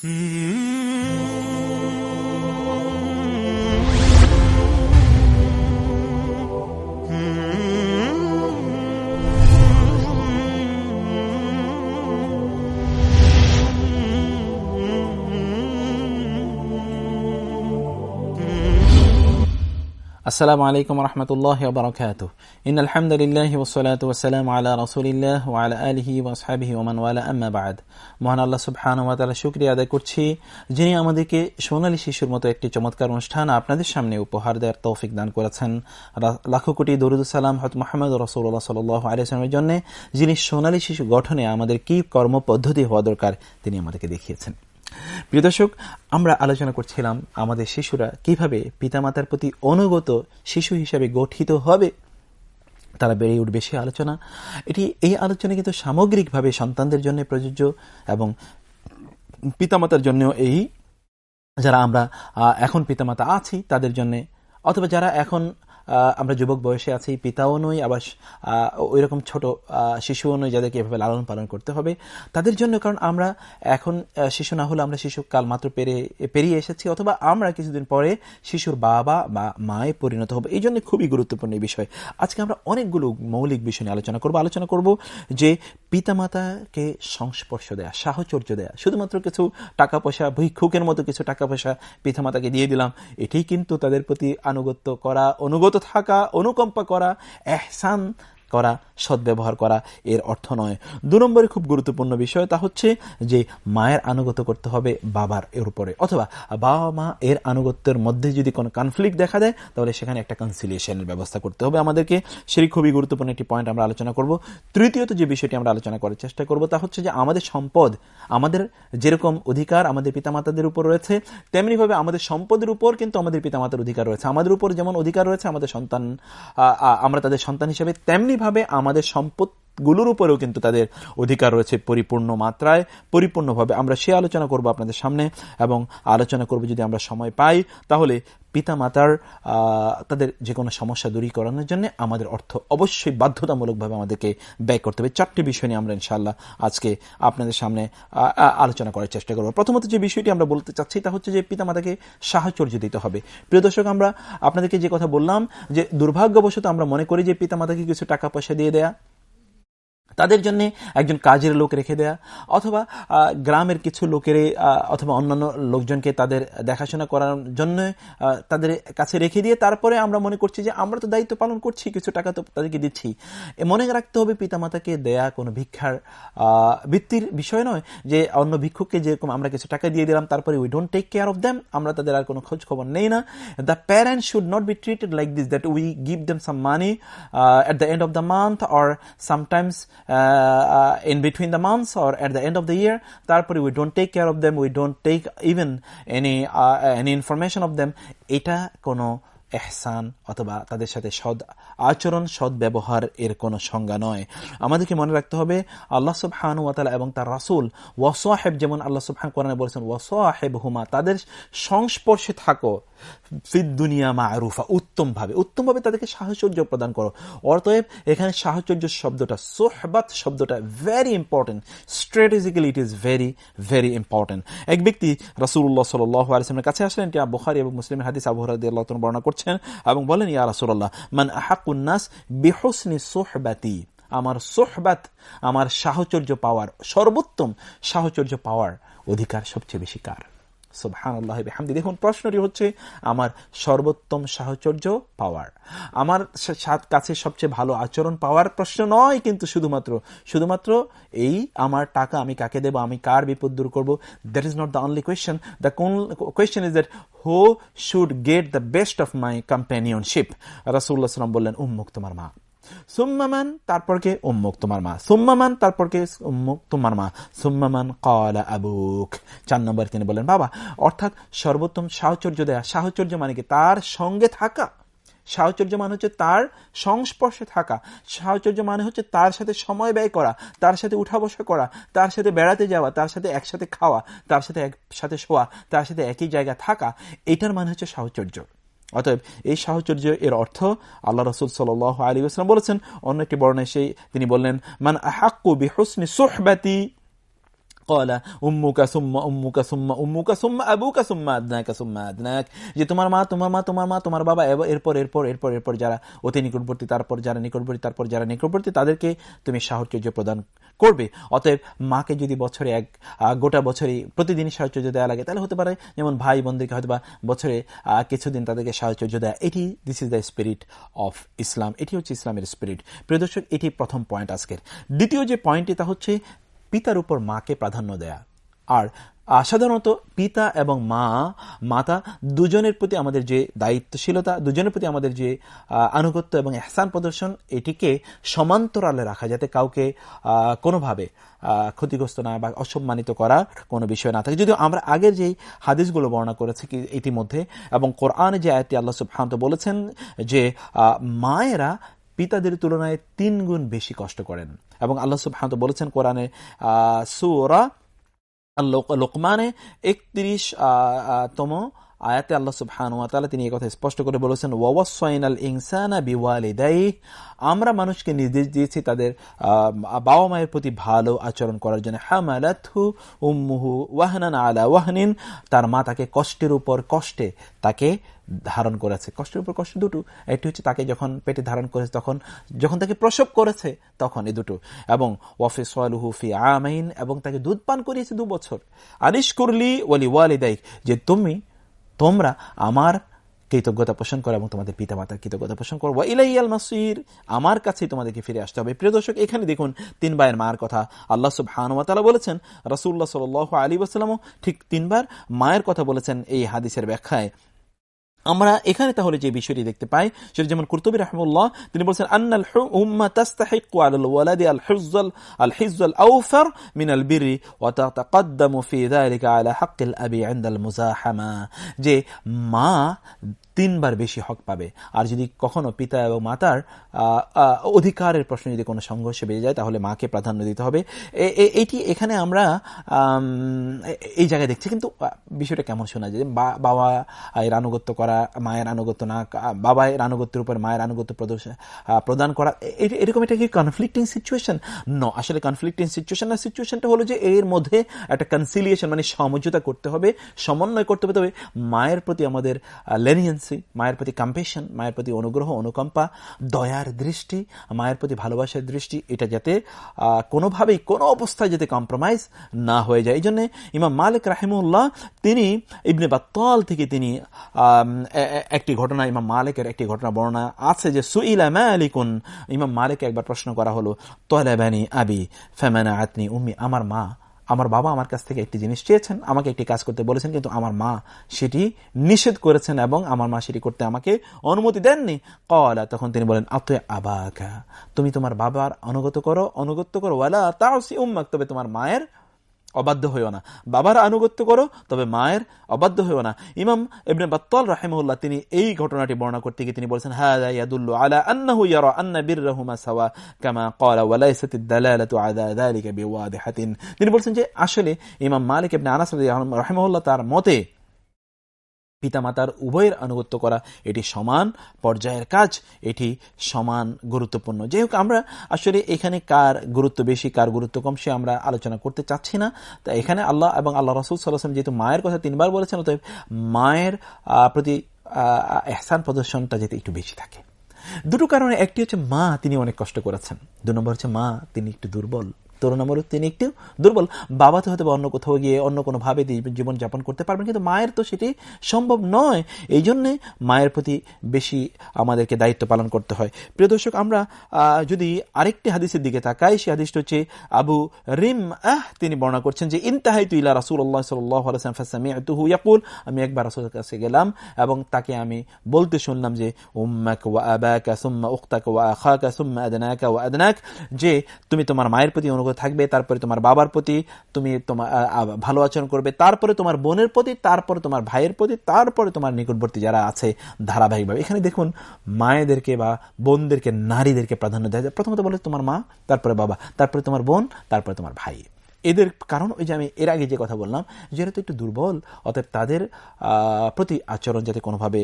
Hmm. আসসালামু আলাইকুম রহমতুল্লাহ বারকাত in আলহামদুলিল্লাহ ওসলাত ওসালাম আল্লাহ রসুলিল্লাহ আল্লাহ আলহি ওসহাবি ওমানওয়ালা আম্মাবাদ মহান আল্লাহ সুবহানুমাতালা শুক্রিয়া আদায় করছি যিনি আমাদেরকে সোনালী শিশুর মতো একটি চমৎকার অনুষ্ঠান আপনাদের সামনে উপহার দেওয়ার তৌফিক দান করেছেন। লাখো কোটি দরুদুসালাম হত মোহাম্মদ রসুল্লাহ সাল আলিয়ামের জন্য যিনি সোনালী শিশু গঠনে আমাদের কী কর্মপদ্ধতি হওয়া দরকার তিনি আমাদেরকে দেখিয়েছেন। প্রিয় দর্শক, আমরা আলোচনা করছিলাম আমাদের শিশুরা কীভাবে পিতামাতার প্রতি অনুগত শিশু হিসাবে গঠিত হবে, তারা বেড়ে উঠবে সে আলোচনা। এটি, এই আলোচনা কিন্তু সামগ্রিকভাবে সন্তানদের জন্য প্রযোজ্য এবং পিতামাতার জন্য এই। যারা আমরা এখন পিতামাতা আছি, তাদের জন্য, অথবা যারা এখন আমরা যুবক বয়সে আছি, পিতাও নই, আবার ওই রকম ছোট শিশুও নই যাদেরকে এভাবে লালন পালন করতে হবে। তাদের জন্য কারণ আমরা এখন শিশু না হলে আমরা শিশু কাল মাত্র পেরে, পেরিয়ে এসেছি, অথবা আমরা কিছুদিন পরে শিশুর বাবা বা মায়ে পরিণত হবে। এই জন্য খুবই গুরুত্বপূর্ণ বিষয়। আজকে আমরা অনেকগুলো মৌলিক বিষয় নিয়ে আলোচনা করব। আলোচনা করব যে পিতামাতাকে সংস্পর্শ দেয়া, সাহচর্য দেয়া। শুধুমাত্র কিছু টাকা পয়সা, ভিক্ষুকের মতো কিছু টাকা পয়সা পিতামাতাকে দিয়ে দিলাম। এটি কিন্তু তাদের প্রতি আনুগত্য করা, অনুগত থাকা অনুকম্পা করা এহসান করা, সদ্ব্যবহার করা এর অর্থ নয়। দু নম্বরে খুব গুরুত্বপূর্ণ বিষয় তা হচ্ছে যে মায়ের আনুগত্য করতে হবে বাবার এর উপরে অথবা বাবা মা এর আনুগত্যের মধ্যে যদি কোনো কনফ্লিক্ট দেখা দেয়, তাহলে সেখানে একটা কনসিলিয়েশনের ব্যবস্থা করতে হবে। আমাদেরকে সেই খুবই গুরুত্বপূর্ণ একটি পয়েন্ট আমরা আলোচনা করব। তৃতীয়ত যে বিষয়টি আমরা আলোচনা করার চেষ্টা করব তা হচ্ছে যে আমাদের সম্পদ, আমাদের যেরকম অধিকার আমাদের পিতামাতাদের উপর রয়েছে, তেমনিভাবে আমাদের সম্পদের উপর কিন্তু আমাদের পিতামাতার অধিকার রয়েছে। আমাদের উপর যেমন অধিকার রয়েছে আমাদের সন্তান আমরা তাদের সন্তান হিসেবে তেমনিভাবে আমাদের সম্পদ গুলোর উপরেও কিন্তু তাদের অধিকার রয়েছে পরিপূর্ণ মাত্রায়। পরিপূর্ণভাবে আমরা সে আলোচনা করব আপনাদের সামনে এবং আলোচনা করব যদি আমরা সময় পাই, তাহলে পিতা মাতার তাদের যে কোনো সমস্যা দূরীকরণের জন্য আমাদের অর্থ অবশ্যই বাধ্যতামূলকভাবে আমাদেরকে ব্যয় করতে হবে। চারটি বিষয় নিয়ে আমরা ইনশাল্লাহ আজকে আপনাদের সামনে আলোচনা করার চেষ্টা করব। প্রথমত যে বিষয়টি আমরা বলতে চাচ্ছি, তা হচ্ছে যে পিতা মাতাকে সাহচর্য দিতে হবে। প্রিয় দর্শক, আমরা আপনাদেরকে যে কথা বললাম, যে দুর্ভাগ্যবশত আমরা মনে করি যে পিতা মাতাকে কিছু টাকা পয়সা দিয়ে দেয়া তাদের জন্য একজন কাজের লোক রেখে দেয়া, অথবা গ্রামের কিছু লোকের অথবা অন্যান্য লোকজনকে তাদের দেখাশোনা করার জন্য তাদের কাছে রেখে দিয়ে তারপরে আমরা মনে করছি যে আমরা তো দায়িত্ব পালন করছি, কিছু টাকা তো তাদেরকে দিচ্ছি। মনে রাখতে হবে পিতামাতাকে দেয়া কোনো ভিক্ষার বৃত্তির বিষয় নয় যে অন্য ভিক্ষুককে যেরকম আমরা কিছু টাকা দিয়ে দিলাম, তারপরে we don't take care of them আমরা তাদের আর কোনো খোঁজ খবর নেই না। The parents should not be treated like this that we give them some money at the end of the month or sometimes in between the months or at the end of the year. তারপরে we don't take care of them. We don't take even any uh, any information of them. এটা কোনো এহসান অথবা তাদের সাথে সদ আচরণ সদ ব্যবহার এর কোনো সংজ্ঞা নয়। আমাদেরকে মনে রাখতে হবে আল্লাহ সুবহান ওয়াতালা এবং তার রাসুল ওয়াসাহেব যেমন আল্লাহ সুবহান কোরআনে বলেছেন ওয়াসাহেব হুমা তাদের সংস্পর্শে থাকো। ফিদ দুনিয়া মা আরুফা উত্তমভাবে উত্তমভাবে তাদেরকে সাহচর্য প্রদান করো। অতএব, এখানে সাহচর্য শব্দটা, সোহবাত শব্দটা very important strategically it is very very important এক ব্যক্তি রাসুল্লাহ সাল্লামের কাছে আসলেন এটি বুখারি এবং মুসলিমের হাদিস আবহাওয়া আল্লাহ বর্ণনা করছেন এবং বলেন, ইয়া রাসুল্লাহ মান আহাকুন্নাস বেহসনি সোহবাতি। আমার সোহবাত, আমার সাহচর্য পাওয়ার, সর্বোত্তম সাহচর্য পাওয়ার অধিকার সবচেয়ে বেশি কার? হামদি দেখুন, প্রশ্নটি হচ্ছে, আমার সর্বোত্তম সাহচর্য পাওয়ার আমার কাছে সবচেয়ে ভালো আচরণ পাওয়ার প্রশ্ন নয়, কিন্তু শুধুমাত্র শুধুমাত্র এই আমার টাকা আমি কাকে দেব, আমি কার বিপদ দূর করব? That is not the only question the question is that who should get the best of my companionship রাসুল্লাহ সাল্লাম বললেন, উম্মুক তোমার মা। সুম্মামান তারপরকে উম্মুক, তোমার মা। সুম্মামান তারপরকে উম্মুক, তোমার মা। সুম্মামান কলা আবুক। চার নম্বর তিনি বলেন বাবা, অর্থাৎ সর্বোত্তম সাহচর্য দেয়া সাহচর্য মানে কি? তার সঙ্গে থাকা। সাহচর্য মানে হচ্ছে তার সংস্পর্শে থাকা। সাহচর্য মানে হচ্ছে তার সাথে সময় ব্যয় করা, তার সাথে উঠা বসা করা, তার সাথে বেড়াতে যাওয়া, তার সাথে একসাথে খাওয়া, তার সাথে একসাথে শোয়া, তার সাথে একই জায়গায় থাকা। এটার মানে হচ্ছে সাহচর্য। অতএব এই সাহচর্য এর অর্থ আল্লাহ রসুল সাল আলী আসলাম বলেছেন অন্য একটি বর্ণায় সেই তিনি বললেন, মান আহাক্কু বিহসনি সোহবাতি কলা উম্মুকা সুম্মা উম্মুকা সুম্মা উম্মুকা সুম্মা আবুকা সুম্মা আদনাকা যে তোমার মা তোমার মা তোমার মা, তোমার বাবা এরপর এরপর এরপর এরপর যারা অতি নিকটবর্তী, তারপর যারা নিকটবর্তী, তারপর যারা নিকটবর্তী, তাদেরকে তুমি সাহচর্য প্রদান করবে। অতএব মাকে যদি বছরে এক গোটা বছরে প্রতিদিনই সাহচর্য দেওয়া লাগে, তাহলে হতে পারে যেমন ভাই বোনদেরকে হয়তো বা বছরে কিছুদিন তাদেরকে সাহচর্য দেয়। এটি this is the spirit of Islam এটি হচ্ছে ইসলামের স্পিরিট প্রিয় দর্শক, এটি প্রথম পয়েন্ট আজকের। দ্বিতীয় যে পয়েন্টটি তা হচ্ছে পিতার উপর মাকে প্রাধান্য দেয়া। আর সাধারণত পিতা এবং মা, মাতা দুজনের প্রতি আমাদের যে দায়িত্বশীলতা, দুজনের প্রতি আমাদের যে আনুগত্য এবং এহসান প্রদর্শন, এটিকে সমান্তরালে রাখা যাতে কাউকে কোনোভাবে ক্ষতিগ্রস্ত না বা অসম্মানিত করার কোনো বিষয় না থাকে। যদিও আমরা আগের যেই হাদিসগুলো বর্ণনা করেছি ইতিমধ্যে, এবং কোরআনে যে আয়টি আল্লাহ সুবহান্ত বলেছেন যে মায়েরা পিতাদের তুলনায় তিন গুণ বেশি কষ্ট করেন। এবং আল্লাহ সুবহান্ত বলেছেন কোরআনে সুরা লোকমানে একত্রিশ তম আয়াতে আল্লাহ সুবহান ওয়াতালা তিনি কথা স্পষ্ট করে বলেছেন ওয়াসাইনাল ইনসানা বিওয়ালিদাই আমরা মানুষকে নির্দেশ দিয়েছি তাদের বাবা মায়ের প্রতি ভালো আচরণ করার জন্য। হামালাথু উম্মুহু ওয়াহনান আলা ওয়াহনিন। তার মা তাকে কষ্টের উপর কষ্টে তাকে ধারণ করেছে। কষ্টের উপর কষ্ট দুটো। একটি হচ্ছে তাকে যখন পেটে ধারণ করেছে, তখন, যখন তাকে প্রসব করেছে, তখন এই দুটো। এবং ওয়াফে সোয়ালুহুফি আমাইন। এবং তাকে দুধ পান করিয়েছে দু বছর। আনিস করলি ওয়ালি ওয়ালিদাইক যে তুমি তোমরা আমার কৃতজ্ঞতা পোষণ করো এবং তোমাদের পিতা মাতার কৃতজ্ঞতা পোষণ করো। ইলাইয়াল মাসির, আমার কাছে তোমাদেরকে ফিরে আসতে হবে। প্রিয় দর্শক, এখানে দেখুন তিন ভাইয়ের মায়ের কথা। আল্লাহ সব হানুয়াতালা বলেছেন রসুল্লাহ সাল আলী আসসালামও ঠিক তিনবার মায়ের কথা বলেছেন এই হাদিসের ব্যাখ্যায়। আমরা এখানে তাহলে যে বিষয়টি দেখতে পাই, সেটা যেমন কুরতুবী রহমুল্লাহ তিনি বলছেন, আন্নাল উম্মা তাস্তাহিকু আল হিজ্জাল আল হিজ্জাল আউফার মিন বিরি ওয়া তাতাকাদ্দামু ফি যালিকা আলা হাক্কিল আবি ইনদাল মুজাহামা। যে মা তিনবার বেশি হক পাবে। আর যদি কখনো পিতা এবং মাতার অধিকারের প্রশ্ন যদি কোনো সংঘর্ষে বেড়ে যায়, তাহলে মাকে প্রাধান্য দিতে হবে। এটি এখানে আমরা এই জায়গায় দেখছি। কিন্তু বিষয়টা কেমন শোনা যায়? বাবা এর করা, মায়ের আনুগত্য না বাবা এর আনুগত্যের উপর মায়ের আনুগত্য প্রদান করা এরকম এটা কি কনফ্লিক্টিং সিচুয়েশন ন আসলে কনফ্লিক্টিং সিচুয়েশন না সিচুয়েশনটা হলো যে এর মধ্যে একটা কনসিলিয়েশন মানে সমঝোতা করতে হবে, সমন্বয় করতে হবে। তবে মায়ের প্রতি আমাদের লেনিয়েন্স ফ্রিকুয়েন্সি মায়ের প্রতি কম্পেশন মায়ের প্রতি অনুগ্রহ, অনুকম্পা, দয়ার দৃষ্টি, মায়ের প্রতি ভালোবাসার দৃষ্টি, এটা যাতে কোনোভাবেই, কোনো অবস্থায় যাতে কম্প্রোমাইজ না হয়ে যায়। এই জন্যে ইমাম মালিক রাহিমুল্লাহ, তিনি ইবনে বাত্তাল থেকে তিনি একটি ঘটনা, ইমাম মালিকের একটি ঘটনা বর্ণনা আছে যে, সুইলা মালিকুন, ইমাম মালিক একবার প্রশ্ন করা হলো তোয়ালাবানি আবি, ফেমানা আতনি, উম্মি, আমার মা আমার বাবা আমার কাছ থেকে একটি জিনিস চেয়েছেন, আমাকে একটি কাজ করতে বলেছেন, কিন্তু আমার মা সেটি নিষেধ করেছেন এবং আমার মা সেটি করতে আমাকে অনুমতি দেননি। কলা তখন তিনি বলেন, আত আবাকা, তুমি তোমার বাবার অনুগত করো অনুগত করো, ওয়ালা তাও সি উম্মাক, তবে তোমার মায়ের অবাধ্য হইও না। বাবার আনুগত্য করো, তবে মায়ের অবাধ্য হইও না। ইমাম ইবনে বাত্তাল রাহিমুল্লাহ তিনি এই ঘটনাটি বর্ণনা করতে গিয়ে তিনি বলেছেন হাদা ইয়াদুল্লু আলা আন্নাহু ইয়ারা আন্না বিররাহুমা সাওয়া কামা ক্বালা ওয়া লাইসাত আদ-দালালাতু আলা যালিকা বিওয়াদিহাতিন। তিনি বলছেন যে, আসলে ইমাম মালিক ইবনে আনাস রাহিমাহুল্লাহ তার মতে পিতামাতার উভয়ের আনুগত্য করা, এটি সমান পর্যায়ের কাজ, এটি সমান গুরুত্বপূর্ণ। যাই হোক, আমরা আসলে এখানে কার গুরুত্ব বেশি, কার গুরুত্ব কম, সে আমরা আলোচনা করতে চাচ্ছি না। তা এখানে আল্লাহ এবং আল্লাহ রসুল সাল্লাম যেহেতু মায়ের কথা তিনবার বলেছেন, অতএব মায়ের প্রতি এহসান প্রদর্শনটা যেতে একটু বেশি থাকে। দুটো কারণে, একটি হচ্ছে মা, তিনি অনেক কষ্ট করেছেন। দু নম্বর হচ্ছে মা, তিনি একটু দুর্বল। তুলনামূলক তিনি একটু দুর্বল। বাবা তো হয়তো অন্য কোথাও গিয়ে অন্য কোনো ভাবে জীবন যাপন করতে পারবেন, কিন্তু মায়ের তো সেটি সম্ভব নয়। এই জন্যে মায়ের প্রতি বেশি আমাদেরকে দায়িত্ব পালন করতে হয়। প্রিয় দর্শক, আমরা যদি আরেকটি হাদিসের দিকে তাকাই সে হাদিসটা হচ্ছে আবু রিম আহ তিনি বর্ণনা করছেন যে, ইনতাহাইতু ইলা ওয়াসাল্লাম ফাসামি'তুহু ইয়াকুল, আমি একবার রাসূলের কাছে গেলাম এবং তাকে আমি বলতে শুনলাম যে, উম্মাক ওয়া আবাকা সুম্মা উখতাক ওয়া আখাকা সুম্মা আদনাকা ওয়া আদনাক। যে, তুমি তোমার মায়ের প্রতি অনুগ্রহ থাকবে, তারপরে তোমার বাবার প্রতি তুমি তোমার ভালো আচরণ করবে, তারপরে তোমার বোনের প্রতি, তারপরে তোমার ভাইয়ের প্রতি, তারপরে তোমার নিকটবর্তী যারা আছে ধারাবাহিকভাবে। এখানে দেখুন, মায়েদেরকে বা বোনদেরকে, নারীদেরকে প্রাধান্য দেওয়া যায়। প্রথমত বলে তোমার মা, তারপরে বাবা, তারপরে তোমার বোন, তারপরে তোমার ভাই। এদের কারণ ওই যে আমি এর আগে যে কথা বললাম, যেহেতু একটু দুর্বল, অতএব তাদের প্রতি আচরণ যাতে কোনোভাবে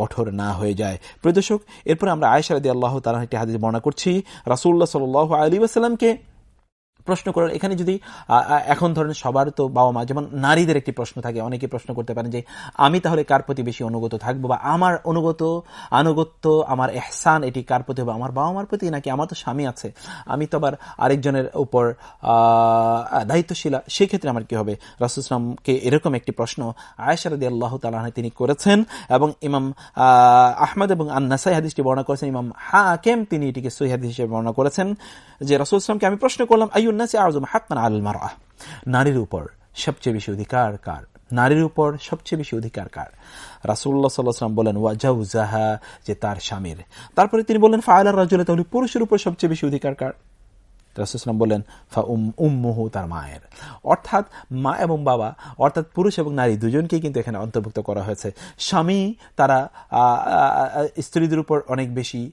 কঠোর না হয়ে যায়। প্রদর্শক এরপরে আমরা আয়সারদি আল্লাহ তালা একটি হাদিস বর্ণনা করছি। রাসুল্লাহ সাল আলী আসাল্লামকে প্রশ্ন করার। এখানে যদি এখন ধরেন সবার তো বাবা মা, যেমন নারীদের একটি প্রশ্ন থাকে, অনেকে প্রশ্ন করতে পারেন যে, আমি তাহলে কার প্রতি বেশি অনুগত থাকব বা আমার অনুগত, আনুগত্য, আমার এহসান এটি কার প্রতি হবে? আমার বাবা মার প্রতি নাকি আমার তো স্বামী আছে। আমি তো আবার আরেকজনের উপর দায়িত্বশীলা, সেক্ষেত্রে আমার কি হবে? রাসুসলামকে এরকম একটি প্রশ্ন আয়সারদি আল্লাহ তালাহ তিনি করেছেন এবং ইমাম আহমদ এবং আন্নাসাই হাদিসটি বর্ণনা করেছেন। ইমাম হাকেম তিনি এটিকে সহি হাদিস হিসেবে বর্ণনা করেছেন। যে রাসুল ইসলামকে আমি প্রশ্ন করলাম আইউ নারীর উপর সবচেয়ে বেশি অধিকার কার? নারীর উপর সবচেয়ে বেশি অধিকার কার? রাসুল্লাহ সাল্লাহাম বলেন ওয়াজাহা যে তার স্বামীর। তারপরে তিনি বললেন ফায়লার রাজুল্লাহ তাহলে পুরুষের উপর সবচেয়ে বেশি অধিকার কার? রাসুলাম বললেন ফা উম, উম্মুহু, তার মায়ের। অর্থাৎ মা এবং বাবা, অর্থাৎ পুরুষ এবং নারী দুজনকেই কিন্তু এখানে অন্তর্ভুক্ত করা হয়েছে। স্বামী তারা স্ত্রীদের উপর অনেক বেশি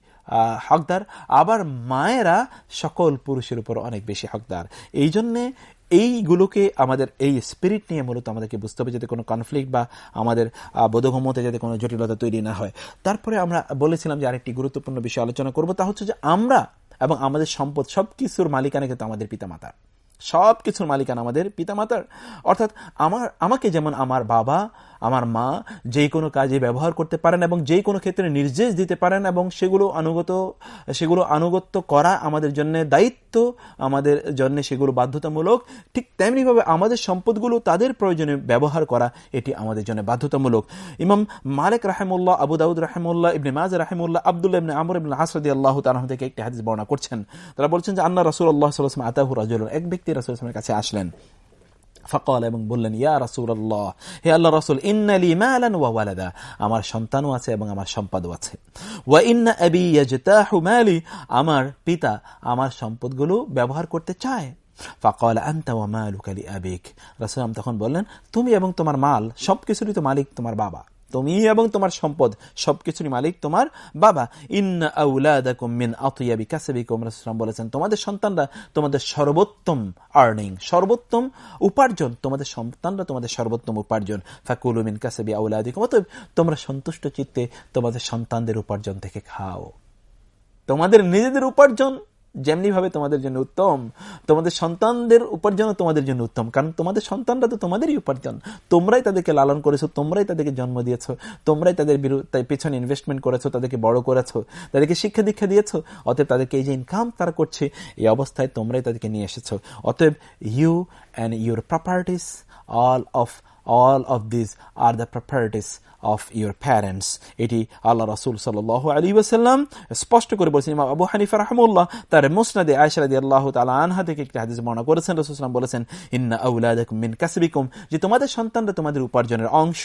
হকদার। আবার মায়েরা সকল পুরুষের উপর অনেক বেশি হকদার। এই জন্যে এইগুলোকে আমাদের, এই স্পিরিট নিয়ে মূলত আমাদেরকে বুঝতে হবে যাতে কোনো কনফ্লিক্ট বা আমাদের বোধগম্যতে যাতে কোনো জটিলতা তৈরি না হয়। তারপরে আমরা বলেছিলাম যে আরেকটি গুরুত্বপূর্ণ বিষয় আলোচনা করব, তা হচ্ছে যে আমরা এবং আমাদের সম্পদ সব কিছুর মালিকানা কিন্তু আমাদের পিতামাতা সব কিছুর মালিকানা আমাদের পিতামাতার। অর্থাৎ আমার, আমাকে যেমন আমার বাবা আমার মা যে কোনো কাজে ব্যবহার করতে পারেন এবং যে কোনো ক্ষেত্রে নির্দেশ দিতে পারেন এবং সেগুলো আনুগত, সেগুলো আনুগত্য করা আমাদের জন্য দায়িত্ব, আমাদের জন্য সেগুলো বাধ্যতামূলক, ঠিক তেমনিভাবে আমাদের সম্পদগুলো তাদের প্রয়োজনে ব্যবহার করা, এটি আমাদের জন্য বাধ্যতামূলক। ইমাম মালিক রাহেমুল্লাহ, আবু দাউদ রাহেমুল্লাহ, ইবনে মাজ রাহেমুল্লাহ, আবদুল্লাহ ইবনে আমর ইবনে হাসরদি আল্লাহ তালাহ থেকে একটি হাদিস বর্ণনা করছেন। তারা বলছেন যে, আন্না রসুল আল্লাহ সাল্লাম আতাহু রাজুল এক ব্যক্তি রাসুলের কাছে আসলেন। ফকল এবং বললেন, ইয়া রাসুল আল্লাহ হে আল্লাহ রসুল ইন্নালি মালান ওয়া ওয়ালাদা, আমার সন্তানও আছে এবং আমার সম্পদও আছে। ওয়া ইন্না আবি ইয়াজতাহু মালি, আমার পিতা আমার সম্পদগুলো ব্যবহার করতে চায়। ফাকাল আনতা ওয়া মালুকা লিআবিক রাসূল তখন বললেন, তুমি এবং তোমার মাল, সবকিছুরই তো মালিক তোমার বাবা। তুমি এবং তোমার সম্পদ, সবকিছুরই মালিক তোমার বাবা। বলেছেন, তোমাদের সন্তানরা তোমাদের সর্বোত্তম আর্নিং সর্বোত্তম উপার্জন, তোমাদের সন্তানরা তোমাদের সর্বোত্তম উপার্জন। ফাকুলুমিন কাসেবি আউলাদিকুম অতএব তোমরা সন্তুষ্ট চিত্তে তোমাদের সন্তানদের উপার্জন থেকে খাও। তোমাদের নিজেদের উপার্জন যেমনি ভাবে তোমাদের জন্য উত্তম, তোমাদের সন্তানদের উপার্জন তোমাদের জন্য উত্তম। কারণ তোমাদের সন্তানরা তো তোমাদেরই উপার্জন। তোমরাই তাদেরকে লালন করেছ, তোমরাই তাদেরকে জন্ম দিয়েছ, তোমরাই তাদের বিরুদ্ধে পেছনে ইনভেস্টমেন্ট করেছ, তাদেরকে বড় করেছ, তাদেরকে শিক্ষা দীক্ষা দিয়েছ, অতএব তাদেরকে এই যে ইনকাম তারা করছে, এই অবস্থায় তোমরাই তাদেরকে নিয়ে এসেছ। অতএব you and your properties all of all of this are the properties of your parents এটি আল্লাহ রাসুল সাল আলী ওসাল্লাম স্পষ্ট করে বলছেন, ইমাম আবু হানিফা রহমুল্লাহ তার মুসনাদে আয়সারাদি আল্লাহ তালা আনহা থেকে একটি হাদিস বর্ণনা করেছেন রসুলাম বলেছেন, ইন্না আউলাদকুম মিন কাসবিকুম যে তোমাদের সন্তানরা তোমাদের উপার্জনের অংশ।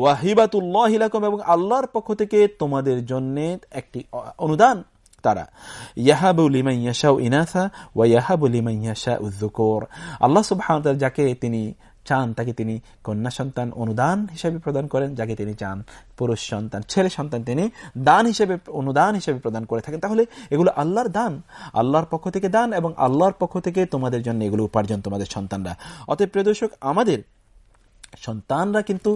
ওয়াহিবাতুল্লাহ এবং আল্লাহর পক্ষ থেকে তোমাদের জন্য একটি অনুদান তারা। ইয়াহাবু লিমান ইয়াশাউ ইনাসা ওয়া ইয়াহাবু লিমান ইয়াশাউ যুকুর আল্লাহ সুবহানাহু যাকে তিনি চান, তাকে তিনি কন্যা সন্তান অনুদান হিসেবে প্রদান করেন, যাকে তিনি চান পুরুষ সন্তান, ছেলে সন্তান তিনি দান হিসেবে, অনুদান হিসেবে প্রদান করে থাকেন। তাহলে এগুলো আল্লাহর দান, আল্লাহর পক্ষ থেকে দান এবং আল্লাহর পক্ষ থেকে তোমাদের জন্য এগুলো উপার্জন তোমাদের সন্তানরা। অতএব প্রিয় দর্শক, আমাদের সন্তানরা কিন্তু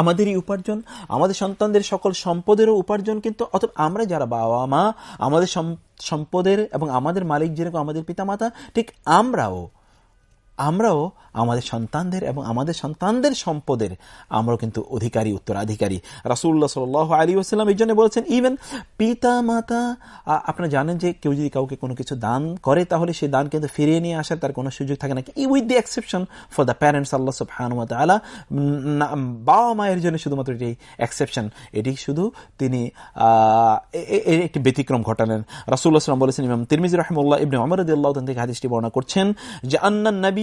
আমাদেরই উপার্জন, আমাদের সন্তানদের সকল সম্পদেরও উপার্জন কিন্তু অথবা আমরা যারা বাবা, মা, আমাদের সম্পদের এবং আমাদের মালিক যেরকম আমাদের পিতামাতা, ঠিক আমরাও আমরাও আমাদের সন্তানদের এবং আমাদের সন্তানদের সম্পদের আমরাও কিন্তু অধিকারী, উত্তরাধিকারী। রাসুল্লাহ সাল আলী আসসালাম এই জন্য বলেছেন ইভেন পিতা, মাতা আপনারা জানেন যে কেউ যদি কাউকে কোনো কিছু দান করে, তাহলে সেই দান কিন্তু ফিরিয়ে নিয়ে আসার তার কোনো সুযোগ থাকে না। With the exception for the parents আল্লাহ সব হানুমত আলা বাবা মায়ের জন্য শুধুমাত্র এটি এক্সেপশন এটি শুধু তিনি একটি ব্যতিক্রম ঘটালেন। রাসুল্লাহ সাল্লাম বলেছেন, ইমাম তিরমিজ রহমুল্লাহ ইবনে অমর আল্লাহ থেকে হাদিসটি বর্ণনা করছেন যে আন্না নবী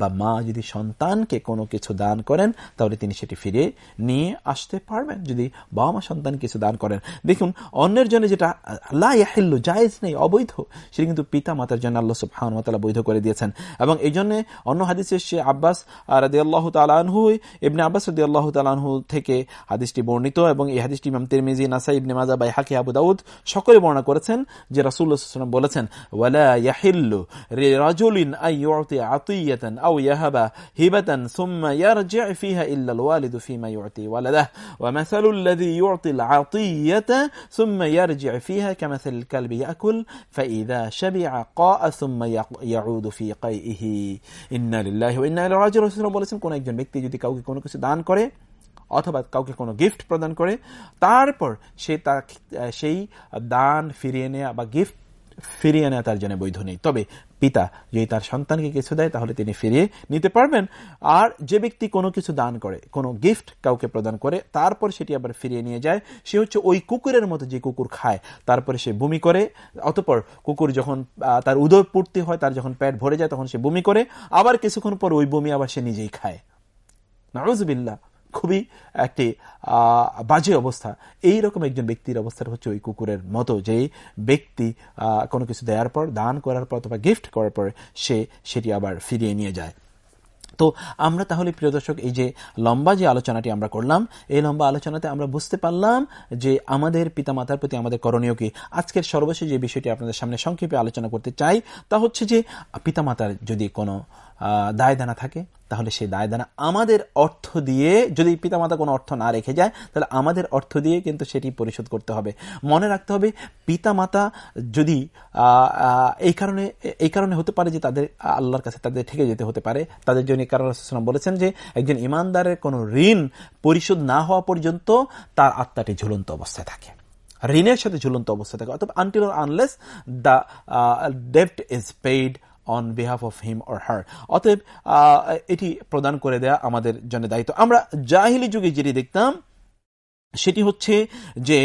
বা মা যদি সন্তানকে কোনো কিছু দান করেন, তাহলে তিনি সেটি ফিরে নিয়ে আসতে পারবেন। যদি বাবা মা সন্তান কিছু দান করেন। দেখুন, অন্যের জন্য যেটা লাহিল্ল জায়েজ নেই, অবৈধ, সেটা কিন্তু পিতা মাতার জন্য আল্লাহ সুবহানুতালা বৈধ করে দিয়েছেন। এবং এই জন্য অন্য হাদিসের সে আব্বাস রাদি আল্লাহ তালানহু ইবনে আব্বাস রদি আল্লাহ তালানহু থেকে হাদিসটি বর্ণিত এবং এই হাদিসটি ইমাম তিরমিজি নাসা ইবনে মাজা বাই হাকি আবু দাউদ সকলে বর্ণনা করেছেন যে রাসুল্লাহ বলেছেন, ওয়ালা ইয়াহিল্লু রাজুলিন আই আতিয়াতান আও ইয়াহাবা হিবাতান সুম্মা ইয়ারজি' ফিহা ইল্লা الوالد فيما يعطي ولده ومثل الذي يعطي العطية ثم يرجع فيها كمثل الكلب يأكل فإذا شبع قاء ثم يعود في قيئه إنا لله وإنا إلى রাজিউন রাসূলুল্লাহ বলেছেন কোন একজন ব্যক্তি যদি কাউকে কোনো কিছু দান করে অথবা কাউকে কোনো গিফট প্রদান করে তারপর সে তার সেই দান ফিরিয়ে নেয়া বা গিফট ফিরিয়ে নেওয়া তার জন্য বৈধ নেই। তবে পিতা যদি তার সন্তানকে কিছু দেয়, তাহলে তিনি ফিরিয়ে নিতে পারবেন। আর যে ব্যক্তি কোনো কিছু দান করে, কোনো গিফট কাউকে প্রদান করে, তারপর সেটি আবার ফিরিয়ে নিয়ে যায়। সে হচ্ছে ওই কুকুরের মতো যে কুকুর খায়, তারপরে সে বমি করে। অতপর কুকুর যখন তার উদয় পূর্তি হয়, তার যখন পেট ভরে যায়, তখন সে বমি করে। আবার কিছুক্ষণ পর ওই বমি আবার সে নিজেই খায়। নারজবিল্লা খুবই একটি বাজে অবস্থা। এই রকম একজন ব্যক্তির অবস্থাটা হচ্ছে ওই কুকুরের মতো, যে ব্যক্তি কোনো কিছু দেওয়ার পর, দান করার পর অথবা গিফট করার পর সে সেটি আবার ফিরিয়ে নিয়ে যায়। তো আমরা তাহলে প্রিয় দর্শক, এই যে লম্বা যে আলোচনাটি আমরা করলাম, এই লম্বা আলোচনাতে আমরা বুঝতে পারলাম যে আমাদের পিতামাতার প্রতি আমাদের করণীয় কি। আজকের সর্বশেষ যে বিষয়টি আপনাদের সামনে সংক্ষেপে আলোচনা করতে চাই, তা হচ্ছে যে পিতামাতার যদি কোনো দায় দানা থাকে তাহলে সেই দায় দানা আমাদের অর্থ দিয়ে যদি পিতামাতা কোনো অর্থ না রেখে যায়, তাহলে আমাদের অর্থ দিয়ে কিন্তু সেটি পরিশোধ করতে হবে। মনে রাখতে হবে, পিতামাতা যদি এই কারণে এই কারণে হতে পারে যে তাদের, আল্লাহর কাছে তাদের ঠেকে যেতে হতে পারে। তাদের জন্য কারণ বলেছেন যে, একজন ইমানদারের কোনো ঋণ পরিশোধ না হওয়া পর্যন্ত তার আত্মাটি ঝুলন্ত অবস্থায় থাকে। ঋণের সাথে ঝুলন্ত অবস্থায় থাকে। অথবা until unless the ডেপ্ট is paid on behalf of him or her অতএব এটি প্রদান করে দেয়া আমাদের জন্য দায়িত্ব। আমরা জাহিলি যুগে যেটি দেখতাম, সেটি হচ্ছে যে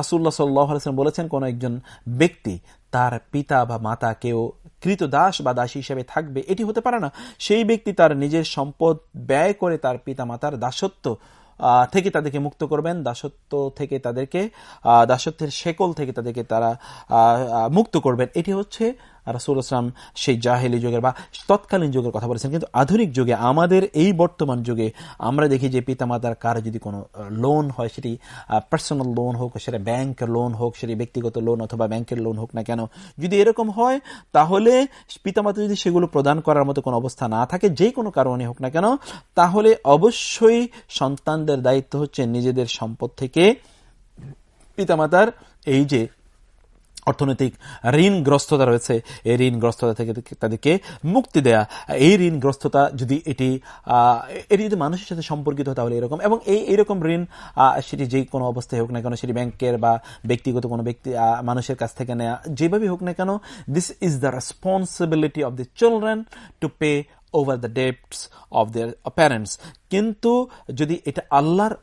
রাসুল্লাহ সাল্লাম বলেছেন, কোন একজন ব্যক্তি তার পিতা বা মাতা কেউ কৃত দাস বা দাসী হিসেবে থাকবে, এটি হতে পারে না। সেই ব্যক্তি তার নিজের সম্পদ ব্যয় করে তার পিতা মাতার দাসত্ব থেকে তাদেরকে মুক্ত করবেন, দাসত্ব থেকে তাদেরকে দাসত্বের শেকল থেকে তাদেরকে তারা মুক্ত করবেন। এটি হচ্ছে রাসুল আসলাম সেই জাহেলি যুগের বা তৎকালীন যুগের কথা বলেছেন। কিন্তু আধুনিক যুগে, আমাদের এই বর্তমান যুগে আমরা দেখি যে পিতামাতার কার যদি কোনো লোন হয় সেটি পার্সোনাল লোন হোক, সেটা ব্যাংকের লোন হোক, সেটি ব্যক্তিগত লোন অথবা ব্যাংকের লোন হোক না কেন, যদি এরকম হয়, তাহলে পিতামাতা যদি সেগুলো প্রদান করার মতো কোনো অবস্থা না থাকে, যে কোনো কারণে হোক না কেন, তাহলে অবশ্যই সন্তানদের দায়িত্ব হচ্ছে নিজেদের সম্পদ থেকে পিতামাতার এই যে অর্থনৈতিক ঋণগ্রস্ততা রয়েছে, এই ঋণগ্রস্ততা থেকে তাদেরকে মুক্তি দেয়া। এই ঋণগ্রস্ততা যদি এটি এটি যদি মানুষের সাথে সম্পর্কিত হয়, তাহলে এরকম। এবং এই, এইরকম ঋণ সেটি যে কোনো অবস্থায় হোক না কেন, সেটি ব্যাংকের বা ব্যক্তিগত কোনো ব্যক্তি মানুষের কাছ থেকে নেয়া যেভাবে হোক না কেন this is the responsibility of the children to pay over the debts of their parents কিন্তু যদি এটা আল্লাহর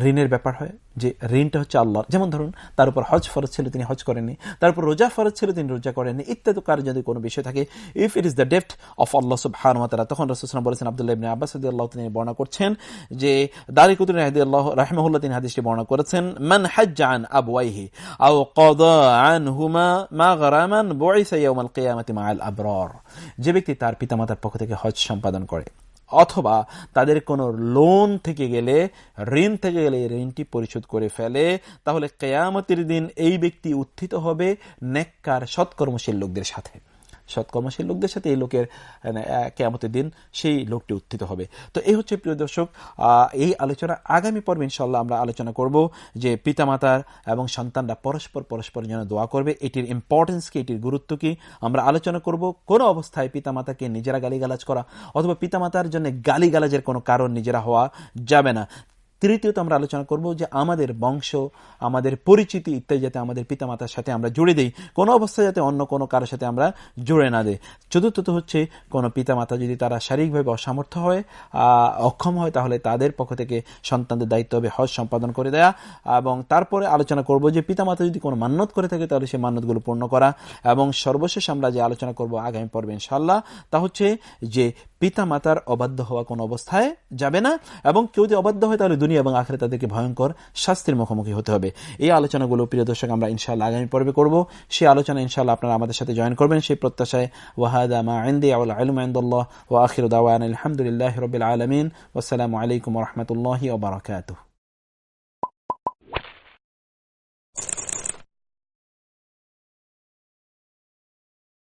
ঋণের ব্যাপার হয়, যে ঋণটা হচ্ছে আল্লাহর। যেমন ধরুন, তার উপর হজ ফরজ ছিল, তিনি হজ করেননি। তার উপর রোজা ফরজ ছিল, তিনি রোজা করেননি। ইত্যাদি কার যদি কোনো বিষয় থাকে ইফ ইট ইস দ্য ডেফট অফ আল্লাহ সব হানুমাতারা তখন রসুলাম বলেছেন, আব্দুল্লাহ ইবনে আব্বাস আল্লাহ তিনি বর্ণনা করছেন যে দারিকুদ্দিন হাদি আল্লাহ রাহমাহুল্লাহ তিনি হাদিসটি বর্ণনা করেছেন, মান হাজ্জান আবওয়াইহি আও কদা আনহুমা মা গারামান বুইসা ইয়াউমাল কিয়ামাতি মাআল আবরার। যে ব্যক্তি তার পিতামাতার পক্ষ থেকে হজ সম্পাদন করে। অথবা তাদের কোনো লোন থেকে গেলে, ঋণ থেকে গেলে ঋণটি পরিশোধ করে ফেলে, তাহলে কেয়ামতের দিন এই ব্যক্তি উত্থিত হবে নেককার, সৎকর্মশীল লোকদের সাথে। সৎকর্মশীল লোকদের সাথে এই লোকের কেয়ামতের দিন সেই লোকটি উত্থিত হবে। তো এই হচ্ছে প্রিয় দর্শক এই আলোচনা আগামী পর্বে ইনশাল্লাহ আমরা আলোচনা করব যে পিতামাতার এবং সন্তানরা পরস্পর পরস্পরের জন্য দোয়া করবে, এটির ইম্পর্টেন্স কি, এটির গুরুত্ব কি, আমরা আলোচনা করব কোন অবস্থায় পিতামাতাকে নিজেরা গালিগালাজ করা অথবা পিতামাতার জন্য গালিগালাজের কোনো কারণ নিজেরা হওয়া যাবে না। তৃতীয়ত আমরা আলোচনা করব যে আমাদের বংশ, আমাদের পরিচিতি ইত্যাদি যাতে আমাদের পিতামাতার সাথে আমরা জুড়ে দিই, কোনো অবস্থায় যাতে অন্য কোনো কারোর সাথে আমরা জুড়ে না দিই। চতুর্থত হচ্ছে, কোনো পিতামাতা যদি তারা শারীরিকভাবে অসামর্থ্য হয় অক্ষম হয়, তাহলে তাদের পক্ষ থেকে সন্তানদের দায়িত্ব হবে হজ সম্পাদন করে দেয়া। এবং তারপরে আলোচনা করব যে পিতামাতা যদি কোনো মান্যত করে থাকে, তাহলে সেই মান্যতগুলো পূর্ণ করা। এবং সর্বশেষ আমরা যে আলোচনা করব আগামী পর্বে ইনশাল্লাহ তা হচ্ছে যে পিতা মাতার অবাধ্য হওয়া কোনো অবস্থায় যাবে না। এবং কেউ যদি অবাধ্য হয়, তাহলে দুনিয়া এবং আখরে তাদেরকে ভয়ঙ্কর শাস্তির মুখোমুখি হতে হবে। এই আলোচনাগুলো, প্রিয় দর্শক, আমরা ইনশাল্লাহ আগামী পর্বে করব। সেই আলোচনা ইনশাল্লাহ আপনারা আমাদের সাথে জয়েন করবেন। সেই প্রত্যাশায়, ওয়াহাদা মা আইন্দি আলমিন। আসসালামু আলাইকুম রহমতুল্লাহ ওবরাকাতুহ